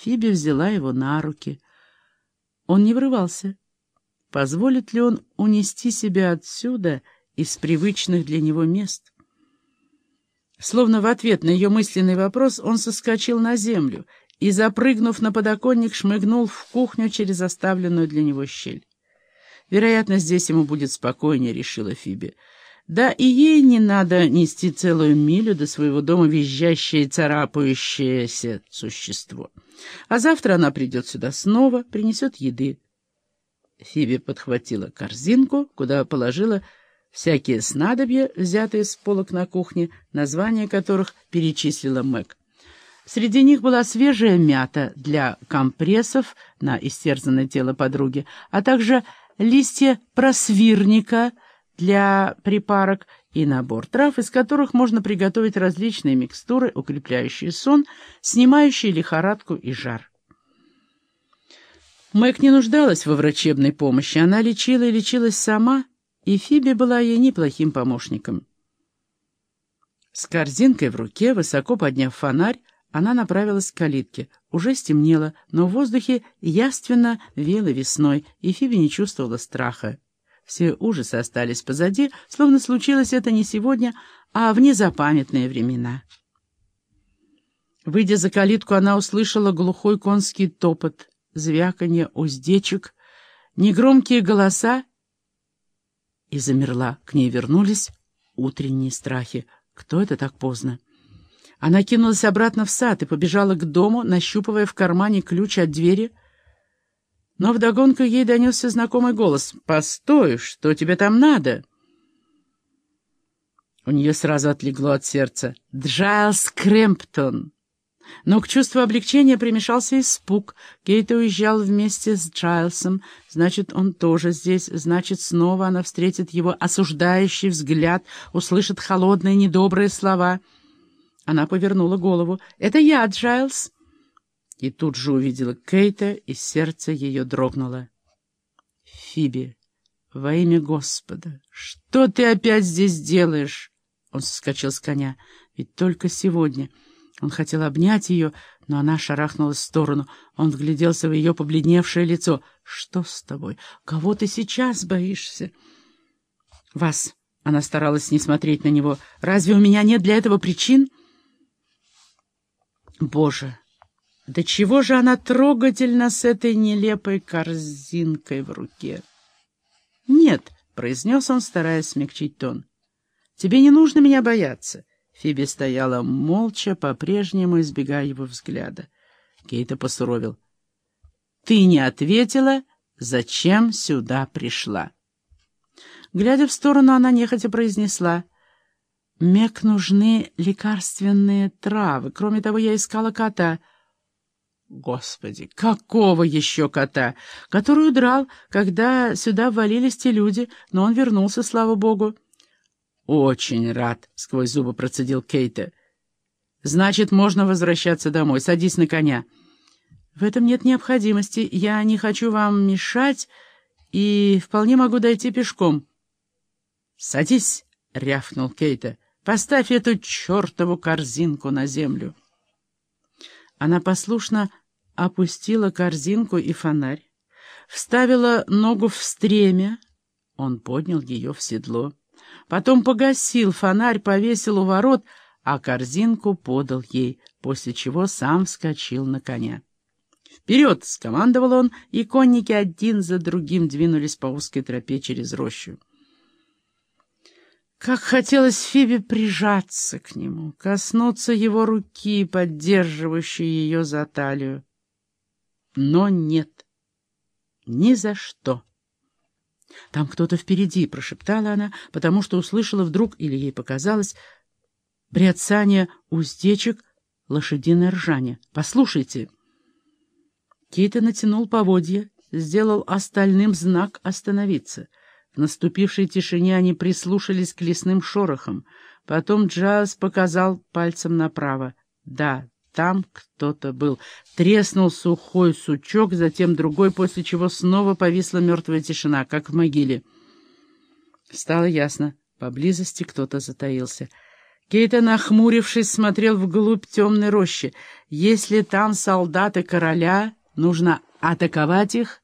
Фиби взяла его на руки. Он не врывался. Позволит ли он унести себя отсюда, из привычных для него мест? Словно в ответ на ее мысленный вопрос он соскочил на землю и, запрыгнув на подоконник, шмыгнул в кухню через оставленную для него щель. Вероятно, здесь ему будет спокойнее, решила Фиби. Да и ей не надо нести целую милю до своего дома визжащее и царапающееся существо. А завтра она придет сюда снова, принесет еды. Фиби подхватила корзинку, куда положила всякие снадобья, взятые с полок на кухне, названия которых перечислила Мэг. Среди них была свежая мята для компрессов на истерзанное тело подруги, а также листья просвирника для припарок и набор трав, из которых можно приготовить различные микстуры, укрепляющие сон, снимающие лихорадку и жар. Мэг не нуждалась во врачебной помощи, она лечила и лечилась сама, и Фиби была ей неплохим помощником. С корзинкой в руке, высоко подняв фонарь, она направилась к калитке. Уже стемнело, но в воздухе яственно веяло весной, и Фиби не чувствовала страха. Все ужасы остались позади, словно случилось это не сегодня, а в незапамятные времена. Выйдя за калитку, она услышала глухой конский топот, звяканье уздечек, негромкие голоса и замерла. К ней вернулись утренние страхи. Кто это так поздно? Она кинулась обратно в сад и побежала к дому, нащупывая в кармане ключ от двери. Но вдогонку ей донесся знакомый голос. «Постой, что тебе там надо?» У нее сразу отлегло от сердца. «Джайлс Кремптон!» Но к чувству облегчения примешался испуг. Кейт уезжал вместе с Джайлсом. Значит, он тоже здесь. Значит, снова она встретит его осуждающий взгляд, услышит холодные недобрые слова — она повернула голову. «Это я, Джайлз!» И тут же увидела Кейта, и сердце ее дрогнуло. «Фиби, во имя Господа, что ты опять здесь делаешь?» Он соскочил с коня. «Ведь только сегодня...» Он хотел обнять ее, но она шарахнулась в сторону. Он вгляделся в ее побледневшее лицо. «Что с тобой? Кого ты сейчас боишься?» «Вас!» — она старалась не смотреть на него. «Разве у меня нет для этого причин?» Боже, да чего же она трогательна с этой нелепой корзинкой в руке? Нет, — произнес он, стараясь смягчить тон. Тебе не нужно меня бояться. Фиби стояла молча, по-прежнему избегая его взгляда. Кейта посуровил. «Ты не ответила, зачем сюда пришла?» Глядя в сторону, она нехотя произнесла. Мек нужны лекарственные травы. Кроме того, я искала кота. Господи, какого еще кота? Который удрал, когда сюда ввалились те люди, но он вернулся, слава богу. Очень рад, — сквозь зубы процедил Кейта. Значит, можно возвращаться домой. Садись на коня. В этом нет необходимости. Я не хочу вам мешать и вполне могу дойти пешком. Садись, — рявкнул Кейта. Поставь эту чертову корзинку на землю. Она послушно опустила корзинку и фонарь, вставила ногу в стремя. Он поднял ее в седло. Потом погасил фонарь, повесил у ворот, а корзинку подал ей, после чего сам вскочил на коня. «Вперед!» — скомандовал он, и конники один за другим двинулись по узкой тропе через рощу. Как хотелось Фибе прижаться к нему, коснуться его руки, поддерживающей ее за талию. Но нет, ни за что. «Там кто-то впереди», — прошептала она, потому что услышала вдруг, или ей показалось, бряцание уздечек, лошадиное ржание. «Послушайте». Кейта натянул поводья, сделал остальным знак «остановиться». В наступившей тишине они прислушались к лесным шорохам. Потом Джаз показал пальцем направо. Да, там кто-то был. Треснул сухой сучок, затем другой, после чего снова повисла мертвая тишина, как в могиле. Стало ясно, поблизости кто-то затаился. Кейта, нахмурившись, смотрел вглубь темной рощи. Если там солдаты короля, нужно атаковать их